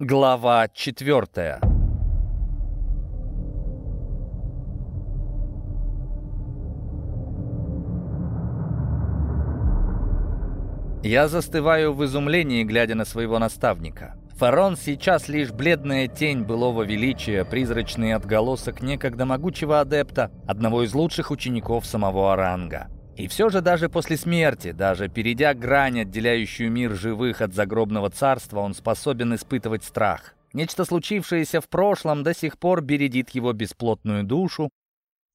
Глава четвертая. Я застываю в изумлении, глядя на своего наставника. Фарон сейчас лишь бледная тень былого величия, призрачный отголосок некогда могучего адепта, одного из лучших учеников самого Оранга. И все же даже после смерти, даже перейдя грань, отделяющую мир живых от загробного царства, он способен испытывать страх. Нечто случившееся в прошлом до сих пор бередит его бесплотную душу,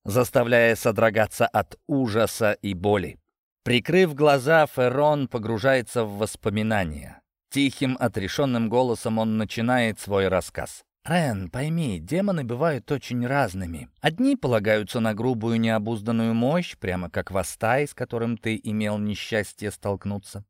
заставляя содрогаться от ужаса и боли. Прикрыв глаза, Феррон погружается в воспоминания. Тихим, отрешенным голосом он начинает свой рассказ. «Рен, пойми, демоны бывают очень разными. Одни полагаются на грубую необузданную мощь, прямо как Вастай, с которым ты имел несчастье столкнуться.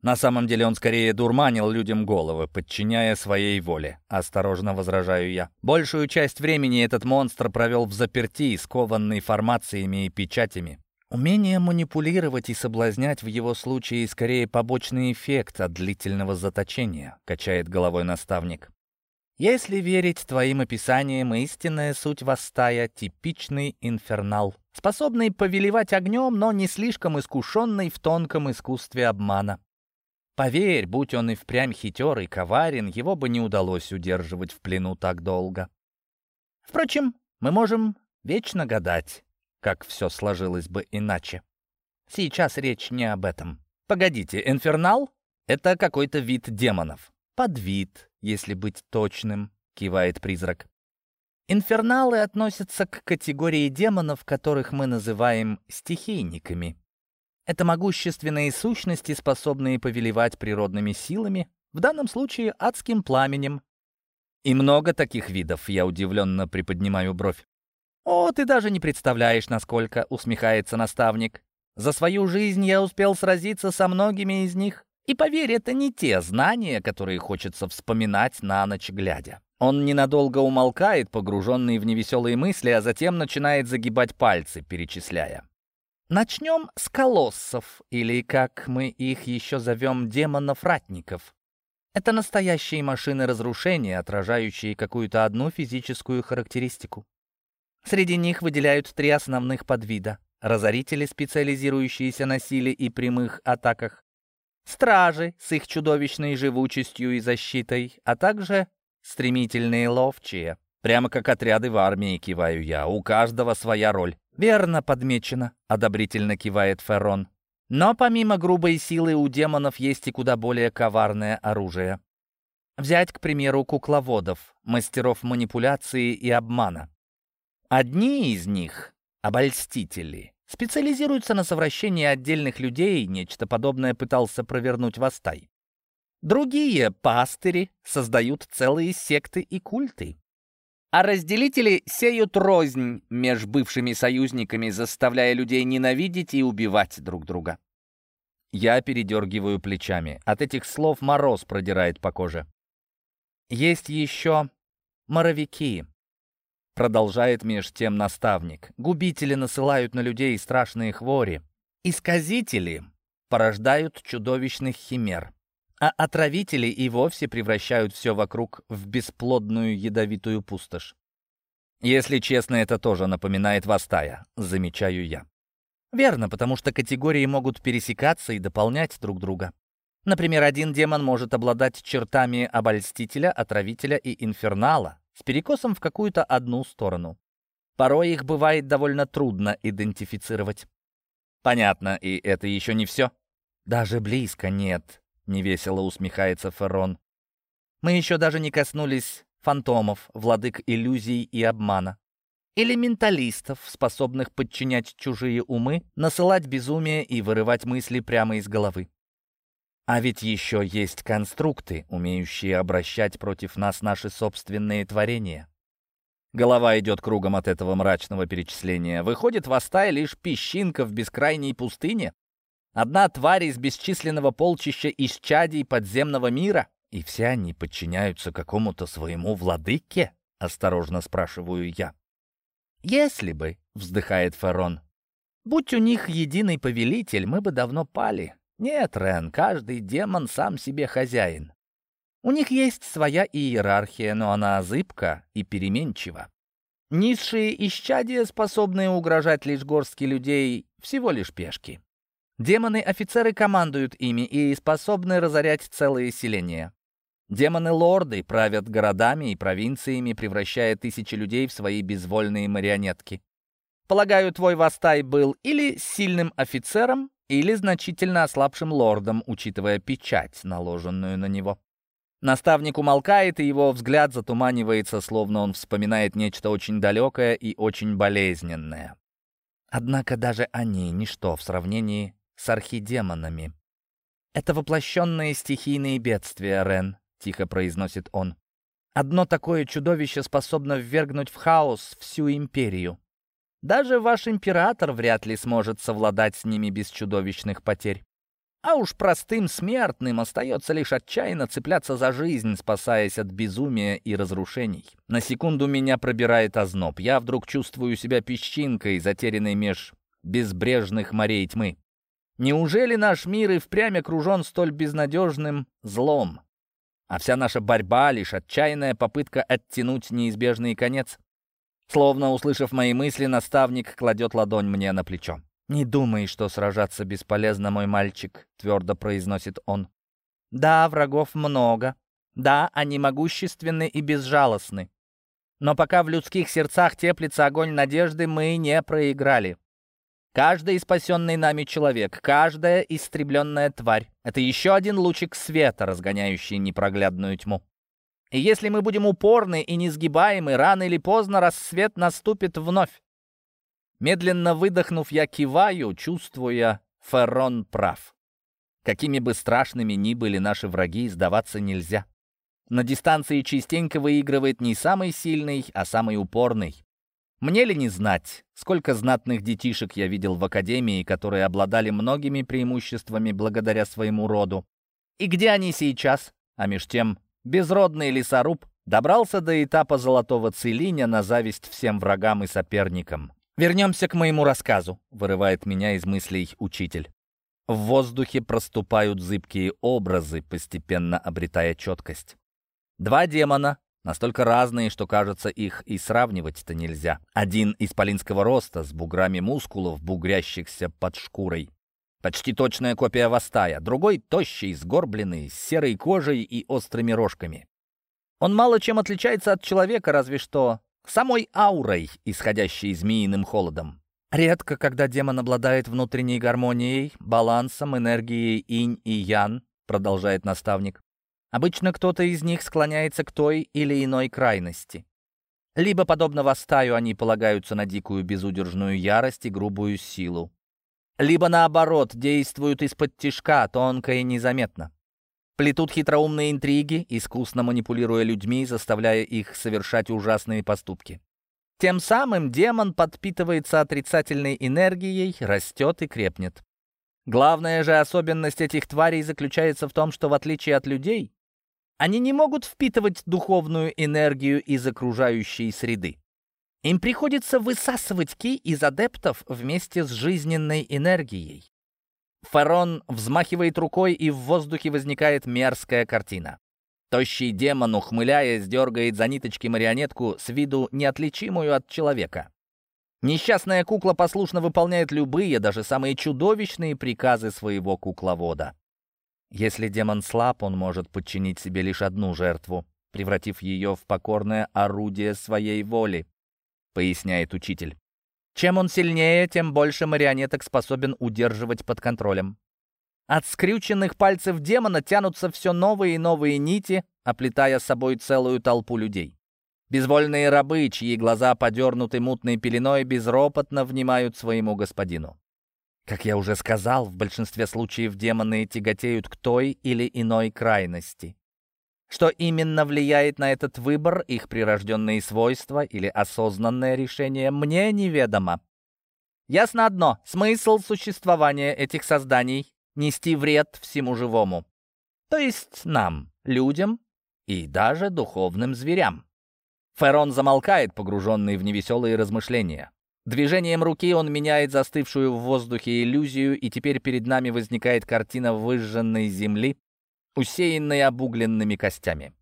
На самом деле он скорее дурманил людям головы, подчиняя своей воле. Осторожно возражаю я. Большую часть времени этот монстр провел в заперти, скованный формациями и печатями. Умение манипулировать и соблазнять в его случае скорее побочный эффект от длительного заточения, качает головой наставник. Если верить твоим описаниям, истинная суть восстая — типичный инфернал, способный повелевать огнем, но не слишком искушенный в тонком искусстве обмана. Поверь, будь он и впрямь хитер и коварен, его бы не удалось удерживать в плену так долго. Впрочем, мы можем вечно гадать, как все сложилось бы иначе. Сейчас речь не об этом. Погодите, инфернал — это какой-то вид демонов. Подвид, если быть точным», — кивает призрак. Инферналы относятся к категории демонов, которых мы называем стихийниками. Это могущественные сущности, способные повелевать природными силами, в данном случае адским пламенем. И много таких видов, я удивленно приподнимаю бровь. «О, ты даже не представляешь, насколько!» — усмехается наставник. «За свою жизнь я успел сразиться со многими из них. И поверь, это не те знания, которые хочется вспоминать на ночь глядя. Он ненадолго умолкает, погруженный в невеселые мысли, а затем начинает загибать пальцы, перечисляя. Начнем с колоссов, или, как мы их еще зовем, демонов-ратников. Это настоящие машины разрушения, отражающие какую-то одну физическую характеристику. Среди них выделяют три основных подвида. Разорители, специализирующиеся на силе и прямых атаках, стражи с их чудовищной живучестью и защитой, а также стремительные ловчие. Прямо как отряды в армии, киваю я. У каждого своя роль. «Верно подмечено», — одобрительно кивает Феррон. «Но помимо грубой силы у демонов есть и куда более коварное оружие. Взять, к примеру, кукловодов, мастеров манипуляции и обмана. Одни из них — обольстители, специализируется на совращении отдельных людей, нечто подобное пытался провернуть Востай. Другие пастыри создают целые секты и культы. А разделители сеют рознь меж бывшими союзниками, заставляя людей ненавидеть и убивать друг друга. Я передергиваю плечами. От этих слов мороз продирает по коже. Есть еще моровики. Продолжает меж тем наставник. Губители насылают на людей страшные хвори. Исказители порождают чудовищных химер. А отравители и вовсе превращают все вокруг в бесплодную ядовитую пустошь. Если честно, это тоже напоминает Вастая, замечаю я. Верно, потому что категории могут пересекаться и дополнять друг друга. Например, один демон может обладать чертами обольстителя, отравителя и инфернала, с перекосом в какую-то одну сторону. Порой их бывает довольно трудно идентифицировать. Понятно, и это еще не все? Даже близко нет, невесело усмехается Феррон. Мы еще даже не коснулись фантомов, владык иллюзий и обмана. Или менталистов, способных подчинять чужие умы, насылать безумие и вырывать мысли прямо из головы. А ведь еще есть конструкты, умеющие обращать против нас наши собственные творения. Голова идет кругом от этого мрачного перечисления. Выходит, Вастай лишь песчинка в бескрайней пустыне? Одна тварь из бесчисленного полчища исчадий подземного мира? И все они подчиняются какому-то своему владыке? Осторожно спрашиваю я. «Если бы», — вздыхает Фарон, — «будь у них единый повелитель, мы бы давно пали. Нет, Рен, каждый демон сам себе хозяин. У них есть своя иерархия, но она зыбка и переменчива. Низшие исчадия, способные угрожать лишь горстке людей, всего лишь пешки. Демоны-офицеры командуют ими и способны разорять целые селения. Демоны-лорды правят городами и провинциями, превращая тысячи людей в свои безвольные марионетки. Полагаю, твой Вастай был или сильным офицером, или значительно ослабшим лордом, учитывая печать, наложенную на него. Наставник умолкает, и его взгляд затуманивается, словно он вспоминает нечто очень далекое и очень болезненное. Однако даже они — ничто в сравнении с архидемонами. «Это воплощенные стихийные бедствия, Рен», — тихо произносит он. «Одно такое чудовище способно ввергнуть в хаос всю империю. Даже ваш император вряд ли сможет совладать с ними без чудовищных потерь. А уж простым смертным остается лишь отчаянно цепляться за жизнь, спасаясь от безумия и разрушений. На секунду меня пробирает озноб. Я вдруг чувствую себя песчинкой, затерянной меж безбрежных морей тьмы. Неужели наш мир и впрямь окружен столь безнадежным злом? А вся наша борьба — лишь отчаянная попытка оттянуть неизбежный конец? Словно услышав мои мысли, наставник кладет ладонь мне на плечо. «Не думай, что сражаться бесполезно, мой мальчик», — твердо произносит он. «Да, врагов много. Да, они могущественны и безжалостны. Но пока в людских сердцах теплится огонь надежды, мы не проиграли. Каждый спасенный нами человек, каждая истребленная тварь — это еще один лучик света, разгоняющий непроглядную тьму. И если мы будем упорны и несгибаемы, рано или поздно рассвет наступит вновь. Медленно выдохнув, я киваю, чувствуя, Феррон прав. Какими бы страшными ни были наши враги, сдаваться нельзя. На дистанции частенько выигрывает не самый сильный, а самый упорный. Мне ли не знать, сколько знатных детишек я видел в академии, которые обладали многими преимуществами благодаря своему роду. И где они сейчас? А меж тем, безродный лесоруб добрался до этапа золотого целиня на зависть всем врагам и соперникам. «Вернемся к моему рассказу», — вырывает меня из мыслей учитель. В воздухе проступают зыбкие образы, постепенно обретая четкость. Два демона, настолько разные, что, кажется, их и сравнивать-то нельзя. Один исполинского роста, с буграми мускулов, бугрящихся под шкурой. Почти точная копия Вастая. Другой — тощий, сгорбленный, с серой кожей и острыми рожками. Он мало чем отличается от человека, разве что самой аурой, исходящей змеиным холодом. Редко, когда демон обладает внутренней гармонией, балансом, энергией инь и ян, продолжает наставник. Обычно кто-то из них склоняется к той или иной крайности. Либо, подобно Вастаю, они полагаются на дикую безудержную ярость и грубую силу. Либо, наоборот, действуют из-под тишка, тонко и незаметно. Плетут хитроумные интриги, искусно манипулируя людьми, заставляя их совершать ужасные поступки. Тем самым демон подпитывается отрицательной энергией, растет и крепнет. Главная же особенность этих тварей заключается в том, что в отличие от людей, они не могут впитывать духовную энергию из окружающей среды. Им приходится высасывать ки из адептов вместе с жизненной энергией. Фарон взмахивает рукой, и в воздухе возникает мерзкая картина. Тощий демон, ухмыляясь, дергает за ниточки марионетку с виду неотличимую от человека. Несчастная кукла послушно выполняет любые, даже самые чудовищные приказы своего кукловода. Если демон слаб, он может подчинить себе лишь одну жертву, превратив ее в покорное орудие своей воли, поясняет учитель. Чем он сильнее, тем больше марионеток способен удерживать под контролем. От скрюченных пальцев демона тянутся все новые и новые нити, оплетая собой целую толпу людей. Безвольные рабы, чьи глаза подернуты мутной пеленой, безропотно внимают своему господину. Как я уже сказал, в большинстве случаев демоны тяготеют к той или иной крайности. Что именно влияет на этот выбор, их прирожденные свойства или осознанное решение, мне неведомо. Ясно одно — смысл существования этих созданий — нести вред всему живому. То есть нам, людям и даже духовным зверям. Ферон замолкает, погруженный в невеселые размышления. Движением руки он меняет застывшую в воздухе иллюзию, и теперь перед нами возникает картина выжженной земли, усеянной обугленными костями.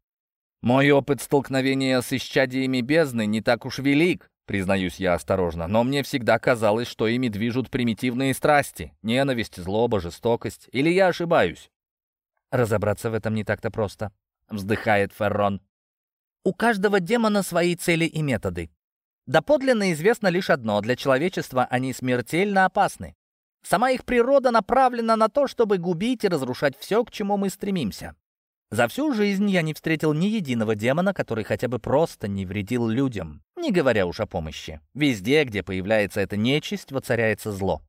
Мой опыт столкновения с исчадиями бездны не так уж велик, признаюсь я осторожно, но мне всегда казалось, что ими движут примитивные страсти, ненависть, злоба, жестокость. Или я ошибаюсь? Разобраться в этом не так-то просто, вздыхает Феррон. У каждого демона свои цели и методы. Доподлинно известно лишь одно — для человечества они смертельно опасны. Сама их природа направлена на то, чтобы губить и разрушать все, к чему мы стремимся. За всю жизнь я не встретил ни единого демона, который хотя бы просто не вредил людям, не говоря уж о помощи. Везде, где появляется эта нечисть, воцаряется зло.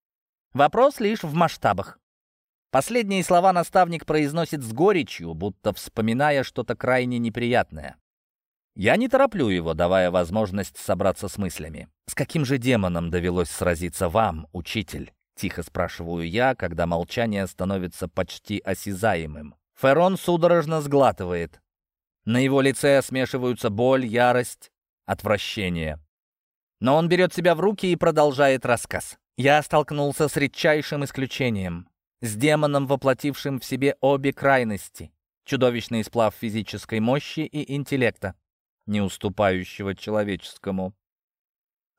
Вопрос лишь в масштабах. Последние слова наставник произносит с горечью, будто вспоминая что-то крайне неприятное. Я не тороплю его, давая возможность собраться с мыслями. «С каким же демоном довелось сразиться вам, учитель?» Тихо спрашиваю я, когда молчание становится почти осязаемым. Ферон судорожно сглатывает. На его лице смешиваются боль, ярость, отвращение. Но он берет себя в руки и продолжает рассказ. Я столкнулся с редчайшим исключением. С демоном, воплотившим в себе обе крайности. Чудовищный сплав физической мощи и интеллекта не уступающего человеческому.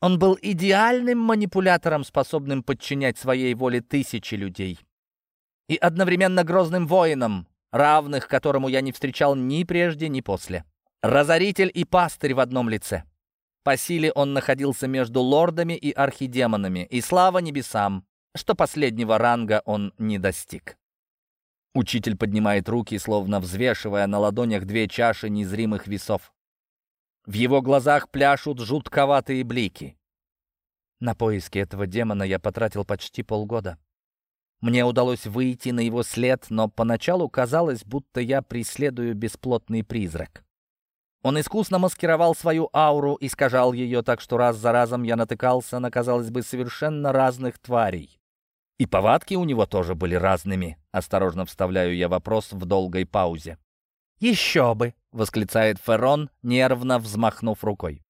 Он был идеальным манипулятором, способным подчинять своей воле тысячи людей. И одновременно грозным воином, равных которому я не встречал ни прежде, ни после. Разоритель и пастырь в одном лице. По силе он находился между лордами и архидемонами, и слава небесам, что последнего ранга он не достиг. Учитель поднимает руки, словно взвешивая на ладонях две чаши незримых весов. В его глазах пляшут жутковатые блики. На поиски этого демона я потратил почти полгода. Мне удалось выйти на его след, но поначалу казалось, будто я преследую бесплотный призрак. Он искусно маскировал свою ауру, искажал ее так, что раз за разом я натыкался на, казалось бы, совершенно разных тварей. И повадки у него тоже были разными. Осторожно вставляю я вопрос в долгой паузе. «Еще бы!» — восклицает Феррон, нервно взмахнув рукой.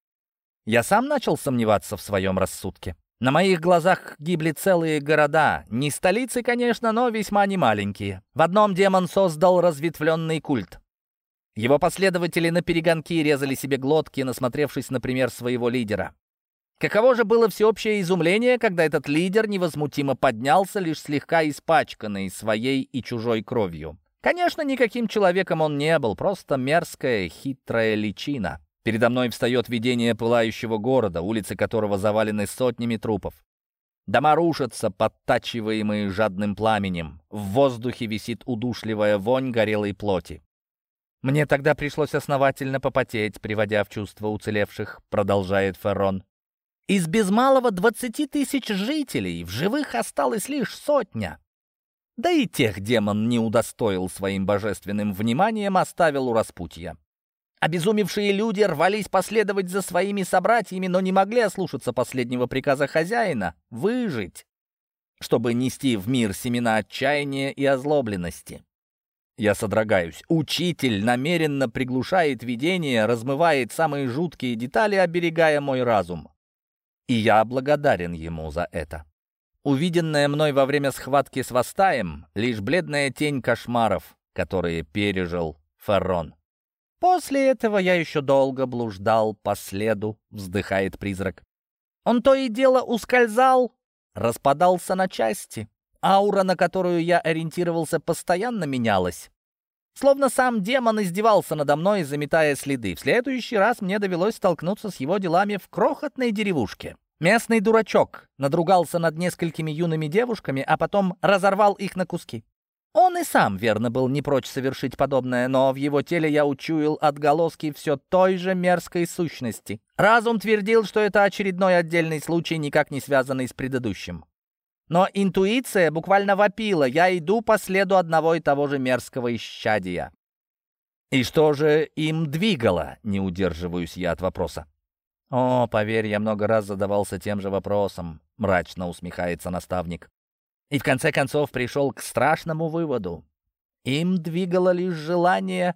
Я сам начал сомневаться в своем рассудке. На моих глазах гибли целые города. Не столицы, конечно, но весьма немаленькие. В одном демон создал разветвленный культ. Его последователи на перегонки резали себе глотки, насмотревшись, например, своего лидера. Каково же было всеобщее изумление, когда этот лидер невозмутимо поднялся, лишь слегка испачканный своей и чужой кровью. Конечно, никаким человеком он не был, просто мерзкая, хитрая личина. Передо мной встает видение пылающего города, улицы которого завалены сотнями трупов. Дома рушатся, подтачиваемые жадным пламенем. В воздухе висит удушливая вонь горелой плоти. «Мне тогда пришлось основательно попотеть, приводя в чувство уцелевших», — продолжает Феррон. «Из без малого двадцати тысяч жителей в живых осталось лишь сотня. Да и тех демон не удостоил своим божественным вниманием, оставил у распутья. Обезумевшие люди рвались последовать за своими собратьями, но не могли ослушаться последнего приказа хозяина — выжить, чтобы нести в мир семена отчаяния и озлобленности. Я содрогаюсь. Учитель намеренно приглушает видение, размывает самые жуткие детали, оберегая мой разум. И я благодарен ему за это. Увиденное мной во время схватки с Вастаем — лишь бледная тень кошмаров, которые пережил Феррон. «После этого я еще долго блуждал по следу», — вздыхает призрак. «Он то и дело ускользал, распадался на части. Аура, на которую я ориентировался, постоянно менялась. Словно сам демон издевался надо мной, заметая следы. В следующий раз мне довелось столкнуться с его делами в крохотной деревушке. Местный дурачок надругался над несколькими юными девушками, а потом разорвал их на куски. Он и сам, верно, был не прочь совершить подобное, но в его теле я учуял отголоски все той же мерзкой сущности. Разум твердил, что это очередной отдельный случай, никак не связанный с предыдущим. Но интуиция буквально вопила, я иду по следу одного и того же мерзкого исчадия. И что же им двигало, не удерживаюсь я от вопроса. «О, поверь, я много раз задавался тем же вопросом», — мрачно усмехается наставник. И в конце концов пришел к страшному выводу. Им двигало лишь желание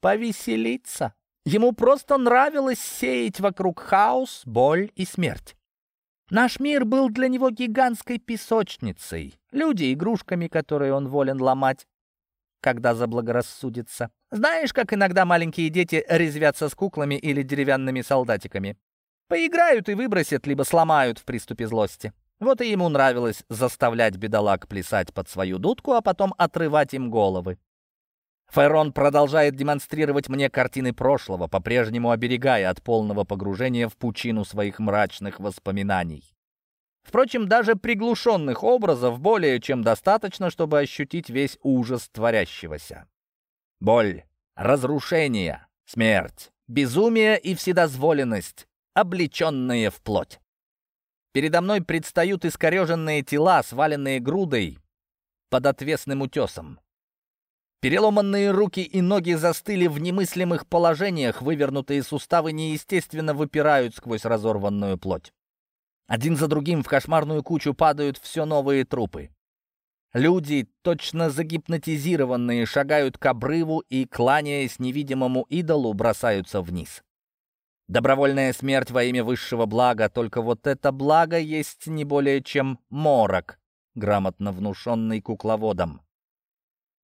повеселиться. Ему просто нравилось сеять вокруг хаос, боль и смерть. Наш мир был для него гигантской песочницей, люди — игрушками, которые он волен ломать. Когда заблагорассудится. Знаешь, как иногда маленькие дети резвятся с куклами или деревянными солдатиками? Поиграют и выбросят, либо сломают в приступе злости. Вот и ему нравилось заставлять бедолаг плясать под свою дудку, а потом отрывать им головы. Файрон продолжает демонстрировать мне картины прошлого, по-прежнему оберегая от полного погружения в пучину своих мрачных воспоминаний. Впрочем, даже приглушенных образов более чем достаточно, чтобы ощутить весь ужас творящегося. Боль, разрушение, смерть, безумие и вседозволенность, облеченные в плоть. Передо мной предстают искореженные тела, сваленные грудой под отвесным утесом. Переломанные руки и ноги застыли в немыслимых положениях, вывернутые суставы неестественно выпирают сквозь разорванную плоть. Один за другим в кошмарную кучу падают все новые трупы. Люди, точно загипнотизированные, шагают к обрыву и, кланяясь невидимому идолу, бросаются вниз. Добровольная смерть во имя высшего блага, только вот это благо есть не более чем морок, грамотно внушенный кукловодом.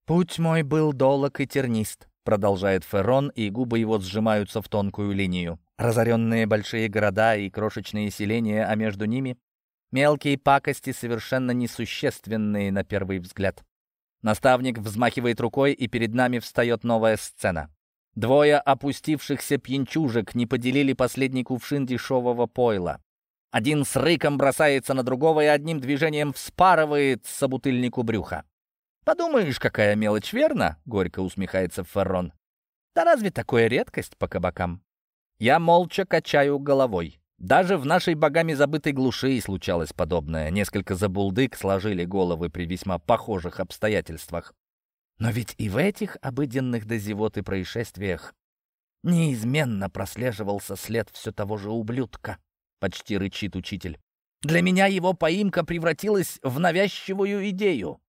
«Путь мой был долог и тернист», — продолжает Феррон, и губы его сжимаются в тонкую линию. Разоренные большие города и крошечные селения, а между ними мелкие пакости, совершенно несущественные на первый взгляд. Наставник взмахивает рукой, и перед нами встает новая сцена. Двое опустившихся пьянчужек не поделили последний кувшин дешевого пойла. Один с рыком бросается на другого и одним движением вспарывает собутыльнику брюха. «Подумаешь, какая мелочь, верно?» — горько усмехается Феррон. «Да разве такое редкость по кабакам?» Я молча качаю головой. Даже в нашей богами забытой глуши случалось подобное. Несколько забулдык сложили головы при весьма похожих обстоятельствах. Но ведь и в этих обыденных до зевоты происшествиях неизменно прослеживался след все того же ублюдка, почти рычит учитель. Для меня его поимка превратилась в навязчивую идею.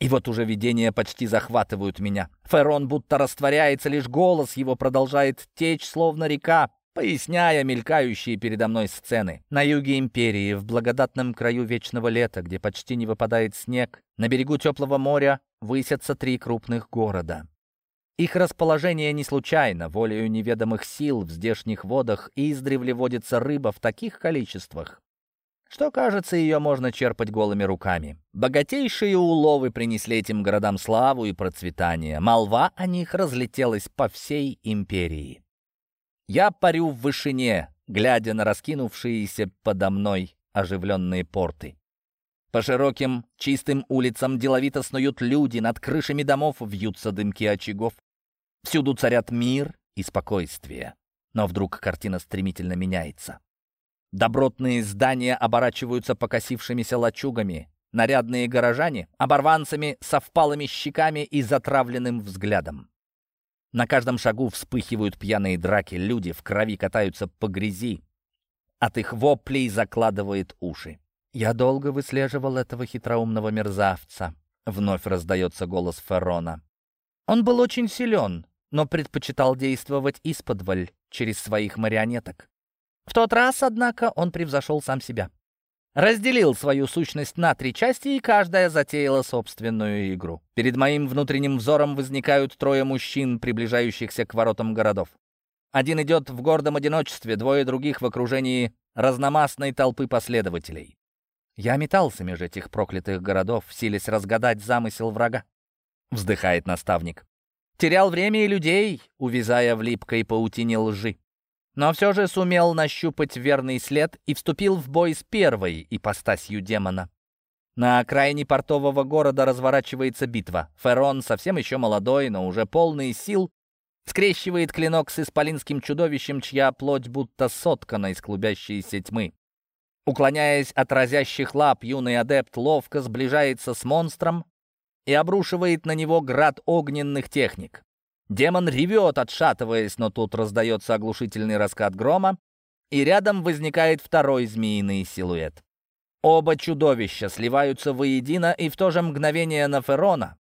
И вот уже видения почти захватывают меня. Ферон будто растворяется, лишь голос его продолжает течь, словно река, поясняя мелькающие передо мной сцены. На юге империи, в благодатном краю вечного лета, где почти не выпадает снег, на берегу теплого моря высятся три крупных города. Их расположение не случайно, волею неведомых сил в здешних водах издревле водится рыба в таких количествах, что, кажется, ее можно черпать голыми руками. Богатейшие уловы принесли этим городам славу и процветание. Молва о них разлетелась по всей империи. Я парю в вышине, глядя на раскинувшиеся подо мной оживленные порты. По широким, чистым улицам деловито снуют люди, над крышами домов вьются дымки очагов. Всюду царят мир и спокойствие. Но вдруг картина стремительно меняется. Добротные здания оборачиваются покосившимися лачугами, нарядные горожане — оборванцами со впалыми щеками и затравленным взглядом. На каждом шагу вспыхивают пьяные драки, люди в крови катаются по грязи. От их воплей закладывает уши. «Я долго выслеживал этого хитроумного мерзавца», — вновь раздается голос Феррона. «Он был очень силен, но предпочитал действовать исподволь, через своих марионеток. В тот раз, однако, он превзошел сам себя. Разделил свою сущность на три части, и каждая затеяла собственную игру. Перед моим внутренним взором возникают трое мужчин, приближающихся к воротам городов. Один идет в гордом одиночестве, двое других в окружении разномастной толпы последователей. Я метался меж этих проклятых городов, силясь разгадать замысел врага. Вздыхает наставник. Терял время и людей, увязая в липкой паутине лжи но все же сумел нащупать верный след и вступил в бой с первой ипостасью демона. На окраине портового города разворачивается битва. Ферон, совсем еще молодой, но уже полный сил, скрещивает клинок с исполинским чудовищем, чья плоть будто соткана из клубящейся тьмы. Уклоняясь от разящих лап, юный адепт ловко сближается с монстром и обрушивает на него град огненных техник. Демон ревет, отшатываясь, но тут раздается оглушительный раскат грома, и рядом возникает второй змеиный силуэт. Оба чудовища сливаются воедино, и в то же мгновение на Ферона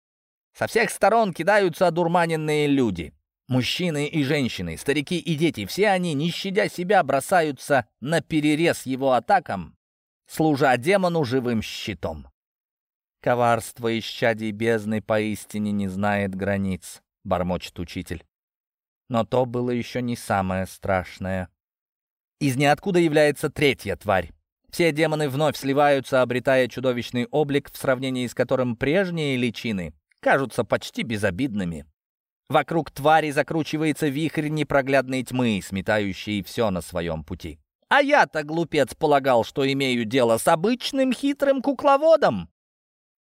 со всех сторон кидаются одурманенные люди. Мужчины и женщины, старики и дети, все они, не щадя себя, бросаются на перерез его атакам, служа демону живым щитом. Коварство исчадий бездны поистине не знает границ, бормочет учитель. Но то было еще не самое страшное. Из ниоткуда является третья тварь. Все демоны вновь сливаются, обретая чудовищный облик, в сравнении с которым прежние личины кажутся почти безобидными. Вокруг твари закручивается вихрь непроглядной тьмы, сметающий все на своем пути. А я-то, глупец, полагал, что имею дело с обычным хитрым кукловодом.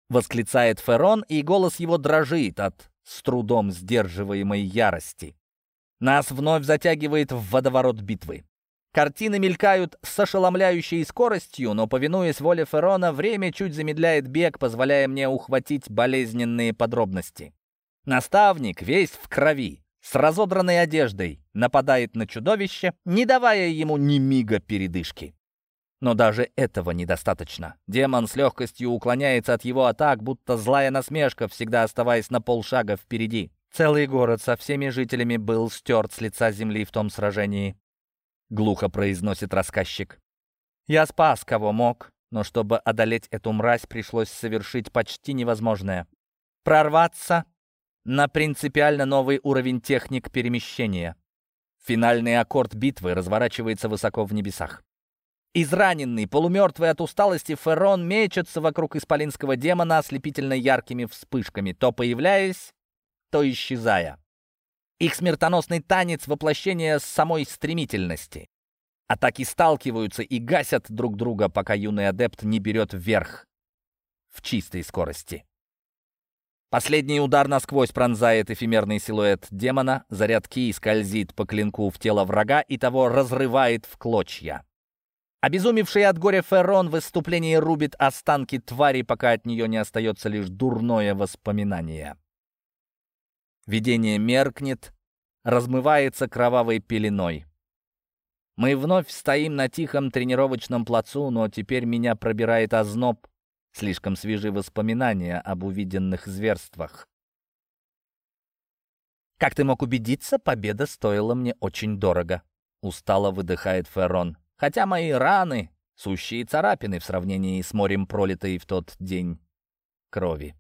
Восклицает Ферон, и голос его дрожит от с трудом сдерживаемой ярости. Нас вновь затягивает в водоворот битвы. Картины мелькают с ошеломляющей скоростью, но, повинуясь воле Ферона, время чуть замедляет бег, позволяя мне ухватить болезненные подробности. Наставник весь в крови, с разодранной одеждой, нападает на чудовище, не давая ему ни мига передышки. Но даже этого недостаточно. Демон с легкостью уклоняется от его атак, будто злая насмешка, всегда оставаясь на полшага впереди. Целый город со всеми жителями был стерт с лица земли в том сражении. Глухо произносит рассказчик. Я спас, кого мог, но чтобы одолеть эту мразь, пришлось совершить почти невозможное. Прорваться на принципиально новый уровень техник перемещения. Финальный аккорд битвы разворачивается высоко в небесах. Израненный, полумертвый от усталости, Феррон мечется вокруг исполинского демона ослепительно яркими вспышками, то появляясь, то исчезая. Их смертоносный танец — воплощение самой стремительности. Атаки сталкиваются и гасят друг друга, пока юный адепт не берет вверх в чистой скорости. Последний удар насквозь пронзает эфемерный силуэт демона, заряд ки скользит по клинку в тело врага и того разрывает в клочья. Обезумевший от горя Феррон в выступлении рубит останки твари, пока от нее не остается лишь дурное воспоминание. Видение меркнет, размывается кровавой пеленой. Мы вновь стоим на тихом тренировочном плацу, но теперь меня пробирает озноб, Слишком свежи воспоминания об увиденных зверствах. «Как ты мог убедиться, победа стоила мне очень дорого», — устало выдыхает Феррон. «Хотя мои раны — сущие царапины в сравнении с морем пролитой в тот день крови».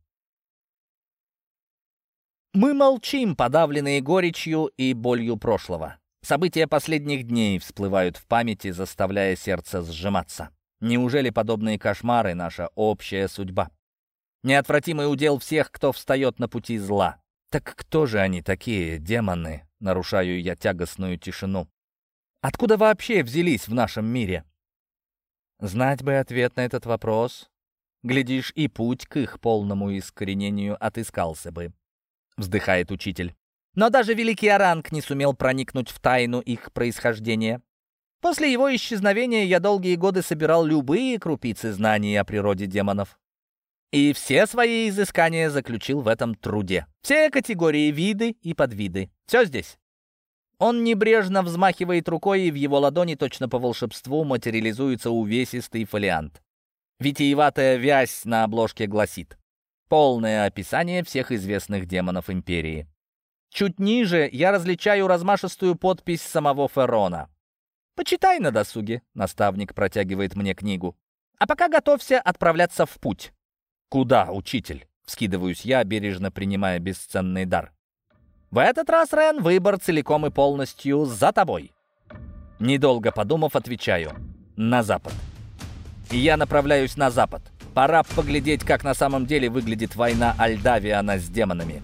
Мы молчим, подавленные горечью и болью прошлого. События последних дней всплывают в памяти, заставляя сердце сжиматься. Неужели подобные кошмары — наша общая судьба? Неотвратимый удел всех, кто встает на пути зла. Так кто же они такие, демоны? Нарушаю я тягостную тишину. Откуда вообще взялись в нашем мире? Знать бы ответ на этот вопрос. Глядишь, и путь к их полному искоренению отыскался бы. Вздыхает учитель. Но даже великий Оранг не сумел проникнуть в тайну их происхождения. После его исчезновения я долгие годы собирал любые крупицы знаний о природе демонов. И все свои изыскания заключил в этом труде. Все категории виды и подвиды. Все здесь. Он небрежно взмахивает рукой, и в его ладони точно по волшебству материализуется увесистый фолиант. Витиеватая вязь на обложке гласит «Полное описание всех известных демонов Империи». Чуть ниже я различаю размашистую подпись самого Ферона. «Почитай на досуге», — наставник протягивает мне книгу. «А пока готовься отправляться в путь». «Куда, учитель?» — вскидываюсь я, бережно принимая бесценный дар. «В этот раз, Рен, выбор целиком и полностью за тобой». Недолго подумав, отвечаю. «На запад». И я направляюсь на запад. Пора поглядеть, как на самом деле выглядит война Альдавиана с демонами.